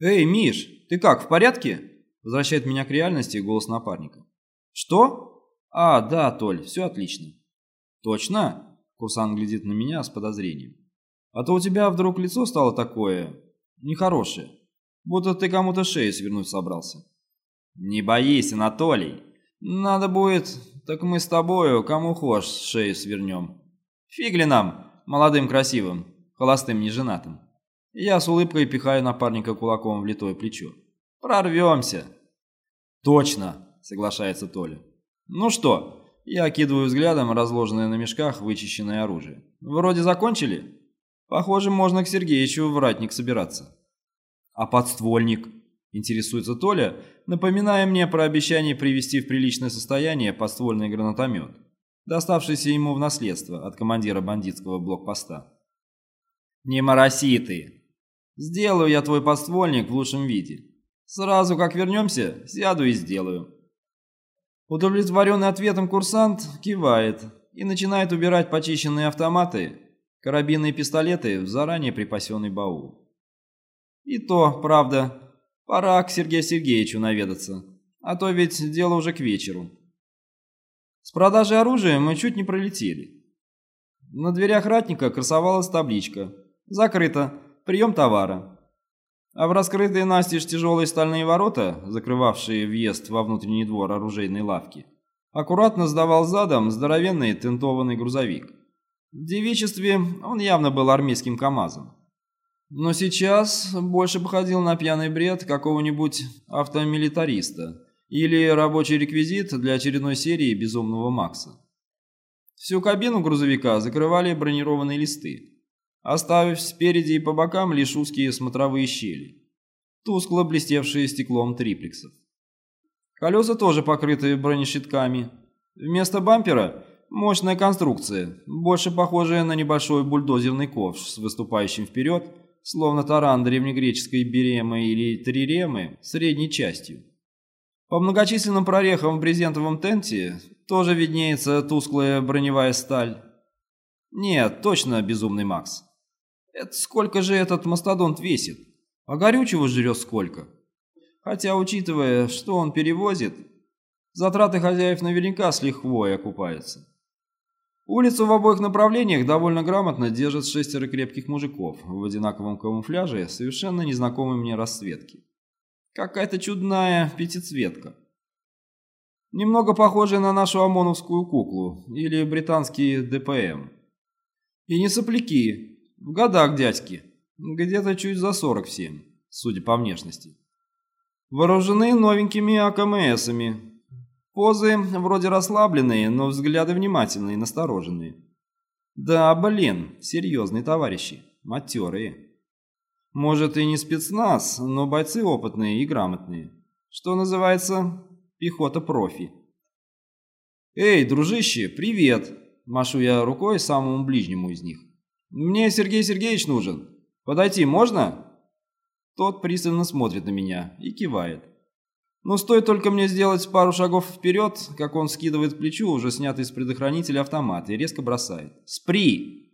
«Эй, Миш, ты как, в порядке?» Возвращает меня к реальности голос напарника. «Что? А, да, Толь, все отлично». «Точно?» Курсант глядит на меня с подозрением. «А то у тебя вдруг лицо стало такое... нехорошее. Будто ты кому-то шею свернуть собрался». «Не боись, Анатолий. Надо будет, так мы с тобою кому хочешь шею свернем. Фигли нам, молодым красивым, холостым неженатым». Я с улыбкой пихаю напарника кулаком в литое плечо. «Прорвемся!» «Точно!» — соглашается Толя. «Ну что?» Я окидываю взглядом разложенное на мешках вычищенное оружие. «Вроде закончили?» «Похоже, можно к Сергеичу в ратник собираться». «А подствольник?» — интересуется Толя, напоминая мне про обещание привести в приличное состояние подствольный гранатомет, доставшийся ему в наследство от командира бандитского блокпоста. «Не мороси ты!» Сделаю я твой подствольник в лучшем виде. Сразу как вернемся, сяду и сделаю». Удовлетворенный ответом курсант кивает и начинает убирать почищенные автоматы, карабины и пистолеты в заранее припасенный баул. И то, правда, пора к Сергею Сергеевичу наведаться, а то ведь дело уже к вечеру. С продажей оружия мы чуть не пролетели. На дверях ратника красовалась табличка «Закрыто. Прием товара. А в раскрытые настежь тяжелые стальные ворота, закрывавшие въезд во внутренний двор оружейной лавки, аккуратно сдавал задом здоровенный тентованный грузовик. В девичестве он явно был армейским КАМАЗом. Но сейчас больше походил на пьяный бред какого-нибудь автомилитариста или рабочий реквизит для очередной серии «Безумного Макса». Всю кабину грузовика закрывали бронированные листы оставив спереди и по бокам лишь узкие смотровые щели, тускло блестевшие стеклом триплексов. Колеса тоже покрыты бронещитками. Вместо бампера – мощная конструкция, больше похожая на небольшой бульдозерный ковш с выступающим вперед, словно таран древнегреческой беремы или триремы, средней частью. По многочисленным прорехам в брезентовом тенте тоже виднеется тусклая броневая сталь. Нет, точно безумный Макс. Это сколько же этот мастодонт весит? А горючего жрет сколько? Хотя, учитывая, что он перевозит, затраты хозяев наверняка с лихвой окупаются. Улицу в обоих направлениях довольно грамотно держат шестеро крепких мужиков в одинаковом камуфляже совершенно незнакомой мне расцветки. Какая-то чудная пятицветка. Немного похожая на нашу ОМОНовскую куклу или британский ДПМ. И не сопляки, в годах дядьки. Где-то чуть за 47, судя по внешности. Вооружены новенькими АКМСами. Позы вроде расслабленные, но взгляды внимательные, настороженные. Да, блин, серьезные товарищи, матерые. Может и не спецназ, но бойцы опытные и грамотные. Что называется, пехота профи. «Эй, дружище, привет!» Машу я рукой самому ближнему из них. «Мне Сергей Сергеевич нужен. Подойти можно?» Тот пристально смотрит на меня и кивает. Но стоит только мне сделать пару шагов вперед, как он скидывает к плечу уже снятый с предохранителя автомат и резко бросает. «Спри!»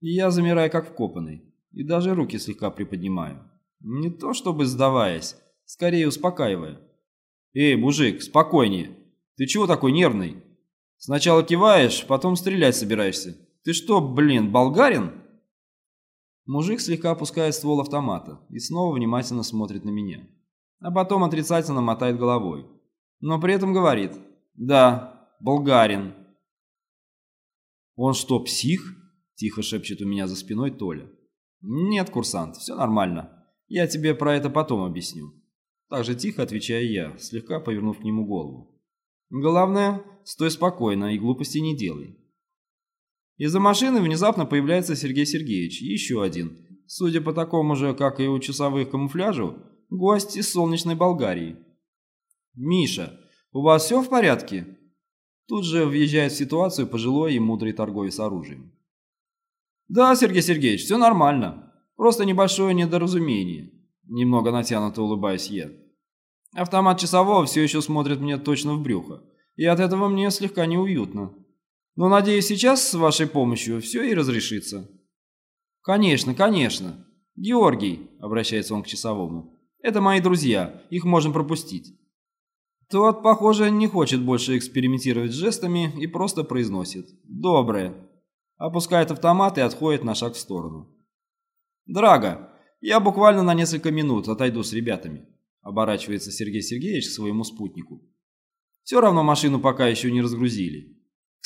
И я замираю как вкопанный, и даже руки слегка приподнимаю. Не то чтобы сдаваясь, скорее успокаивая. «Эй, мужик, спокойнее! Ты чего такой нервный? Сначала киваешь, потом стрелять собираешься. «Ты что, блин, болгарин?» Мужик слегка опускает ствол автомата и снова внимательно смотрит на меня. А потом отрицательно мотает головой. Но при этом говорит «Да, болгарин». «Он что, псих?» – тихо шепчет у меня за спиной Толя. «Нет, курсант, все нормально. Я тебе про это потом объясню». Так же тихо отвечаю я, слегка повернув к нему голову. «Главное, стой спокойно и глупости не делай. Из-за машины внезапно появляется Сергей Сергеевич, еще один, судя по такому же, как и у часовых камуфляжу, гость из солнечной Болгарии. «Миша, у вас все в порядке?» Тут же въезжает в ситуацию пожилой и мудрый торговец оружием. «Да, Сергей Сергеевич, все нормально. Просто небольшое недоразумение». Немного натянуто улыбаюсь я. Автомат часового все еще смотрит мне точно в брюхо, и от этого мне слегка неуютно. Но, надеюсь, сейчас с вашей помощью все и разрешится. Конечно, конечно. «Георгий», — обращается он к часовому, — «это мои друзья, их можем пропустить». Тот, похоже, не хочет больше экспериментировать с жестами и просто произносит «Доброе». Опускает автомат и отходит на шаг в сторону. «Драго, я буквально на несколько минут отойду с ребятами», оборачивается Сергей Сергеевич к своему спутнику. «Все равно машину пока еще не разгрузили.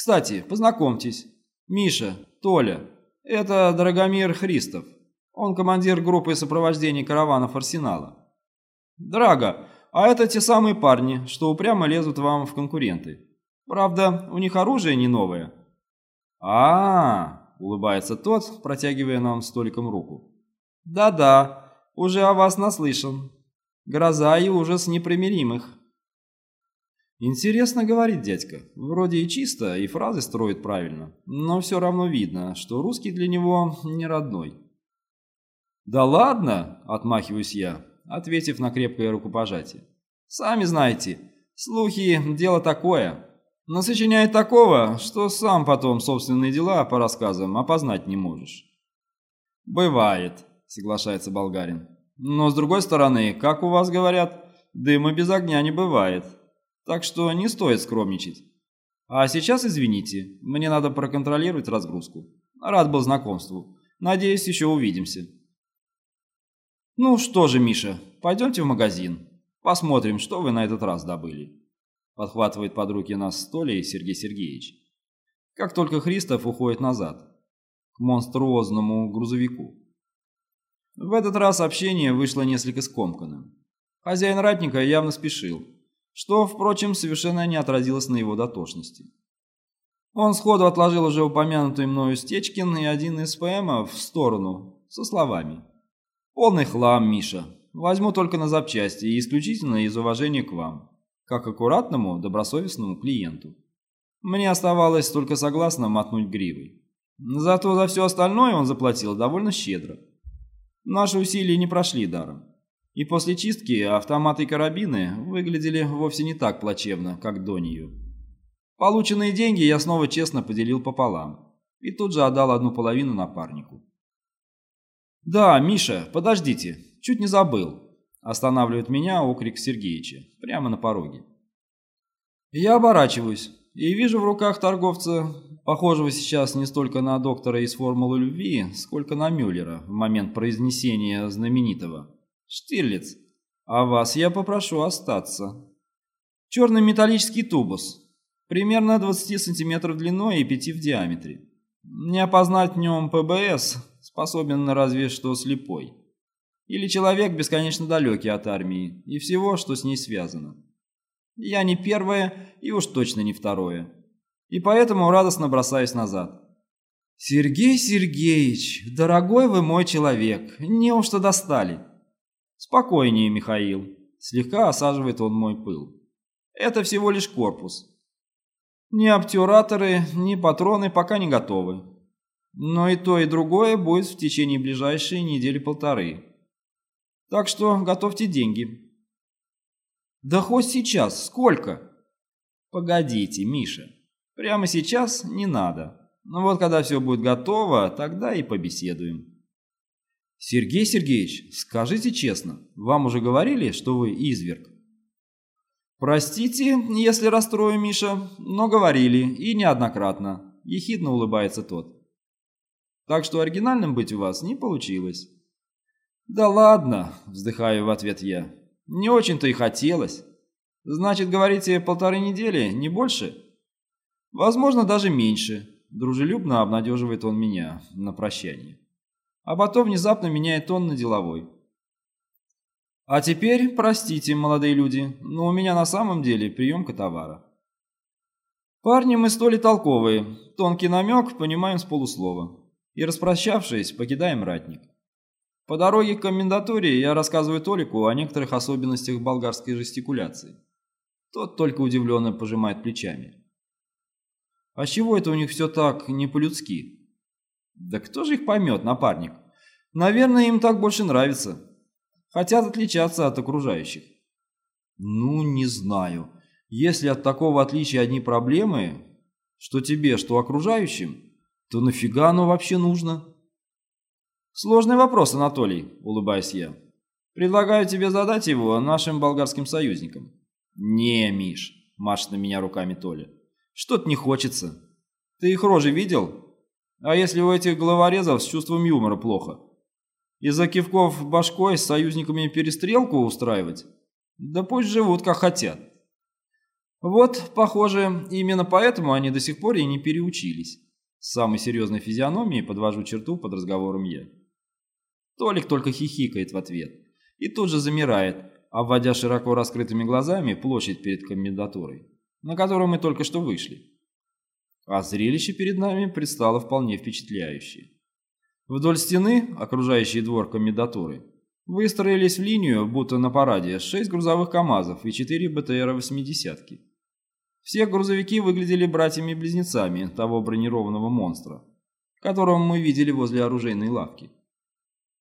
Кстати, познакомьтесь. Миша, Толя, это Драгомир Христов. Он командир группы сопровождения караванов Арсенала. Драго, а это те самые парни, что упрямо лезут вам в конкуренты. Правда, у них оружие не новое. а, -а, -а улыбается тот, протягивая нам столиком руку. «Да-да, уже о вас наслышан. Гроза и ужас непримиримых». «Интересно говорит дядька. Вроде и чисто, и фразы строит правильно, но все равно видно, что русский для него не родной». «Да ладно!» – отмахиваюсь я, ответив на крепкое рукопожатие. «Сами знаете, слухи – дело такое. Но сочиняет такого, что сам потом собственные дела по рассказам опознать не можешь». «Бывает», – соглашается болгарин. «Но с другой стороны, как у вас говорят, дыма без огня не бывает. Так что не стоит скромничать. А сейчас извините, мне надо проконтролировать разгрузку. Рад был знакомству. Надеюсь, еще увидимся». «Ну что же, Миша, пойдемте в магазин. Посмотрим, что вы на этот раз добыли». Подхватывает под руки нас столе Сергей Сергеевич. Как только Христов уходит назад, к монструозному грузовику. В этот раз общение вышло несколько скомканным. Хозяин ратника явно спешил, что, впрочем, совершенно не отразилось на его дотошности. Он сходу отложил уже упомянутый мною Стечкин и один из ПМов в сторону, со словами Полный хлам, Миша. Возьму только на запчасти и исключительно из уважения к вам, как аккуратному, добросовестному клиенту. Мне оставалось только согласно мотнуть гривой. Зато за все остальное он заплатил довольно щедро. Наши усилия не прошли даром. И после чистки автоматы и карабины выглядели вовсе не так плачевно, как до нее. Полученные деньги я снова честно поделил пополам и тут же отдал одну половину напарнику. «Да, Миша, подождите, чуть не забыл», – останавливает меня окрик Сергеича, прямо на пороге. Я оборачиваюсь и вижу в руках торговца, похожего сейчас не столько на доктора из «Формулы любви», сколько на Мюллера в момент произнесения знаменитого. «Штирлиц, а вас я попрошу остаться». Черный металлический тубус, примерно 20 сантиметров длиной и 5 в диаметре. Не опознать в нем ПБС способен разве что слепой. Или человек бесконечно далекий от армии и всего, что с ней связано. Я не первое и уж точно не второе. И поэтому радостно бросаюсь назад. «Сергей Сергеевич, дорогой вы мой человек, неужто достали?» «Спокойнее, Михаил», — слегка осаживает он мой пыл. «Это всего лишь корпус. Ни обтюраторы, ни патроны пока не готовы. Но и то, и другое будет в течение ближайшей недели-полторы. Так что готовьте деньги. Да хоть сейчас, сколько? Погодите, Миша. Прямо сейчас не надо. Но вот когда все будет готово, тогда и побеседуем. Сергей Сергеевич, скажите честно, вам уже говорили, что вы изверг? Простите, если расстрою, Миша, но говорили, и неоднократно. Ехидно улыбается тот. Так что оригинальным быть у вас не получилось. Да ладно, вздыхаю в ответ я. Не очень-то и хотелось. Значит, говорите, полторы недели, не больше? Возможно, даже меньше. Дружелюбно обнадеживает он меня на прощание. А потом внезапно меняет тон на деловой. А теперь, простите, молодые люди, но у меня на самом деле приемка товара. Парни мы столь толковые, тонкий намек понимаем с полуслова и, распрощавшись, покидаем ратник. По дороге к комендатуре я рассказываю Толику о некоторых особенностях болгарской жестикуляции. Тот только удивленно пожимает плечами. А чего это у них все так не по-людски? Да кто же их поймет, напарник? Наверное, им так больше нравится. Хотят отличаться от окружающих. Ну, не знаю. Если от такого отличия одни проблемы, что тебе, что окружающим, то нафига оно вообще нужно? Сложный вопрос, Анатолий, улыбаюсь я. Предлагаю тебе задать его нашим болгарским союзникам. Не, Миш, машет на меня руками Толя. Что-то не хочется. Ты их рожи видел? А если у этих головорезов с чувством юмора плохо? Из-за кивков башкой с союзниками перестрелку устраивать? Да пусть живут как хотят. Вот, похоже, именно поэтому они до сих пор и не переучились. С самой серьезной физиономией подвожу черту под разговором я. Толик только хихикает в ответ и тут же замирает, обводя широко раскрытыми глазами площадь перед комендатурой, на которую мы только что вышли. А зрелище перед нами предстало вполне впечатляющее. Вдоль стены, окружающей двор комендатуры, выстроились в линию, будто на параде, шесть грузовых КАМАЗов и четыре БТРа-80. Все грузовики выглядели братьями-близнецами того бронированного монстра, которого мы видели возле оружейной лавки.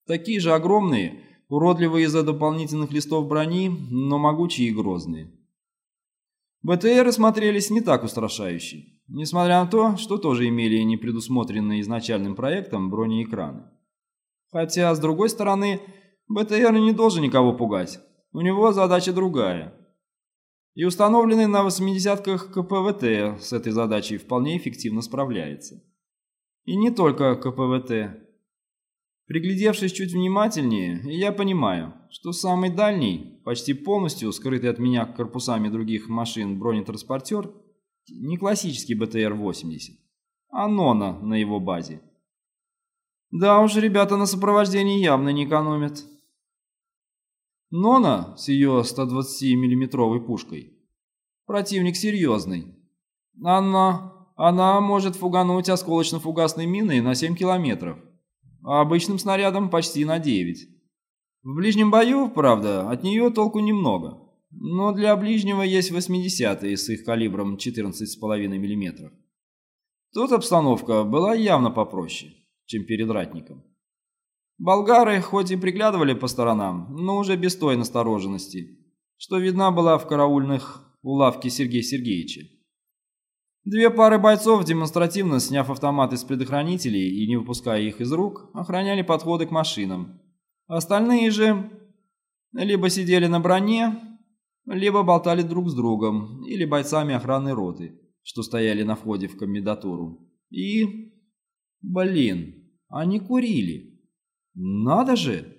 Такие же огромные, уродливые из-за дополнительных листов брони, но могучие и грозные. БТРы смотрелись не так устрашающе, несмотря на то, что тоже имели непредусмотренные изначальным проектом бронеэкраны. Хотя, с другой стороны, БТР не должен никого пугать, у него задача другая – и установленный на 80-ках КПВТ с этой задачей вполне эффективно справляется. И не только КПВТ. Приглядевшись чуть внимательнее, я понимаю, что самый дальний, почти полностью скрытый от меня корпусами других машин бронетранспортер, не классический БТР-80, а Нона на его базе. Да уж, ребята на сопровождении явно не экономят. Нона с ее 120 миллиметровой пушкой. Противник серьезный. Она, она может фугануть осколочно-фугасной миной на 7 километров, а обычным снарядом почти на 9. В ближнем бою, правда, от нее толку немного, но для ближнего есть 80-е с их калибром 14,5 мм. Тут обстановка была явно попроще, чем перед ратником. Болгары хоть и приглядывали по сторонам, но уже без той настороженности, что видна была в караульных у лавки Сергея Сергеевича. Две пары бойцов, демонстративно сняв автоматы с предохранителей и не выпуская их из рук, охраняли подходы к машинам. Остальные же либо сидели на броне, либо болтали друг с другом, или бойцами охранной роты, что стояли на входе в комендатуру. И... Блин, они курили. Надо же!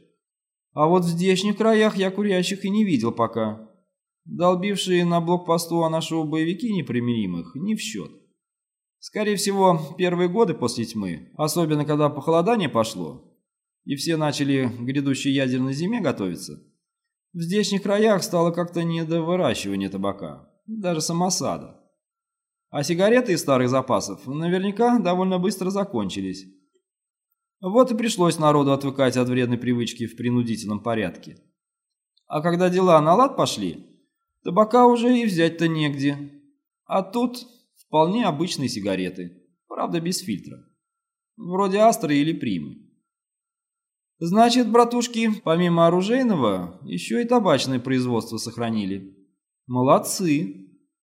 А вот в здешних краях я курящих и не видел пока. Долбившие на блокпосту нашего боевики непримиримых не в счет. Скорее всего, первые годы после тьмы, особенно когда похолодание пошло, и все начали к грядущей ядерной зиме готовиться, в здешних краях стало как-то не до выращивания табака, даже самосада. А сигареты из старых запасов наверняка довольно быстро закончились. Вот и пришлось народу отвыкать от вредной привычки в принудительном порядке. А когда дела на лад пошли, табака уже и взять-то негде. А тут вполне обычные сигареты, правда без фильтра. Вроде Астры или Примы. Значит, братушки, помимо оружейного, еще и табачное производство сохранили. Молодцы.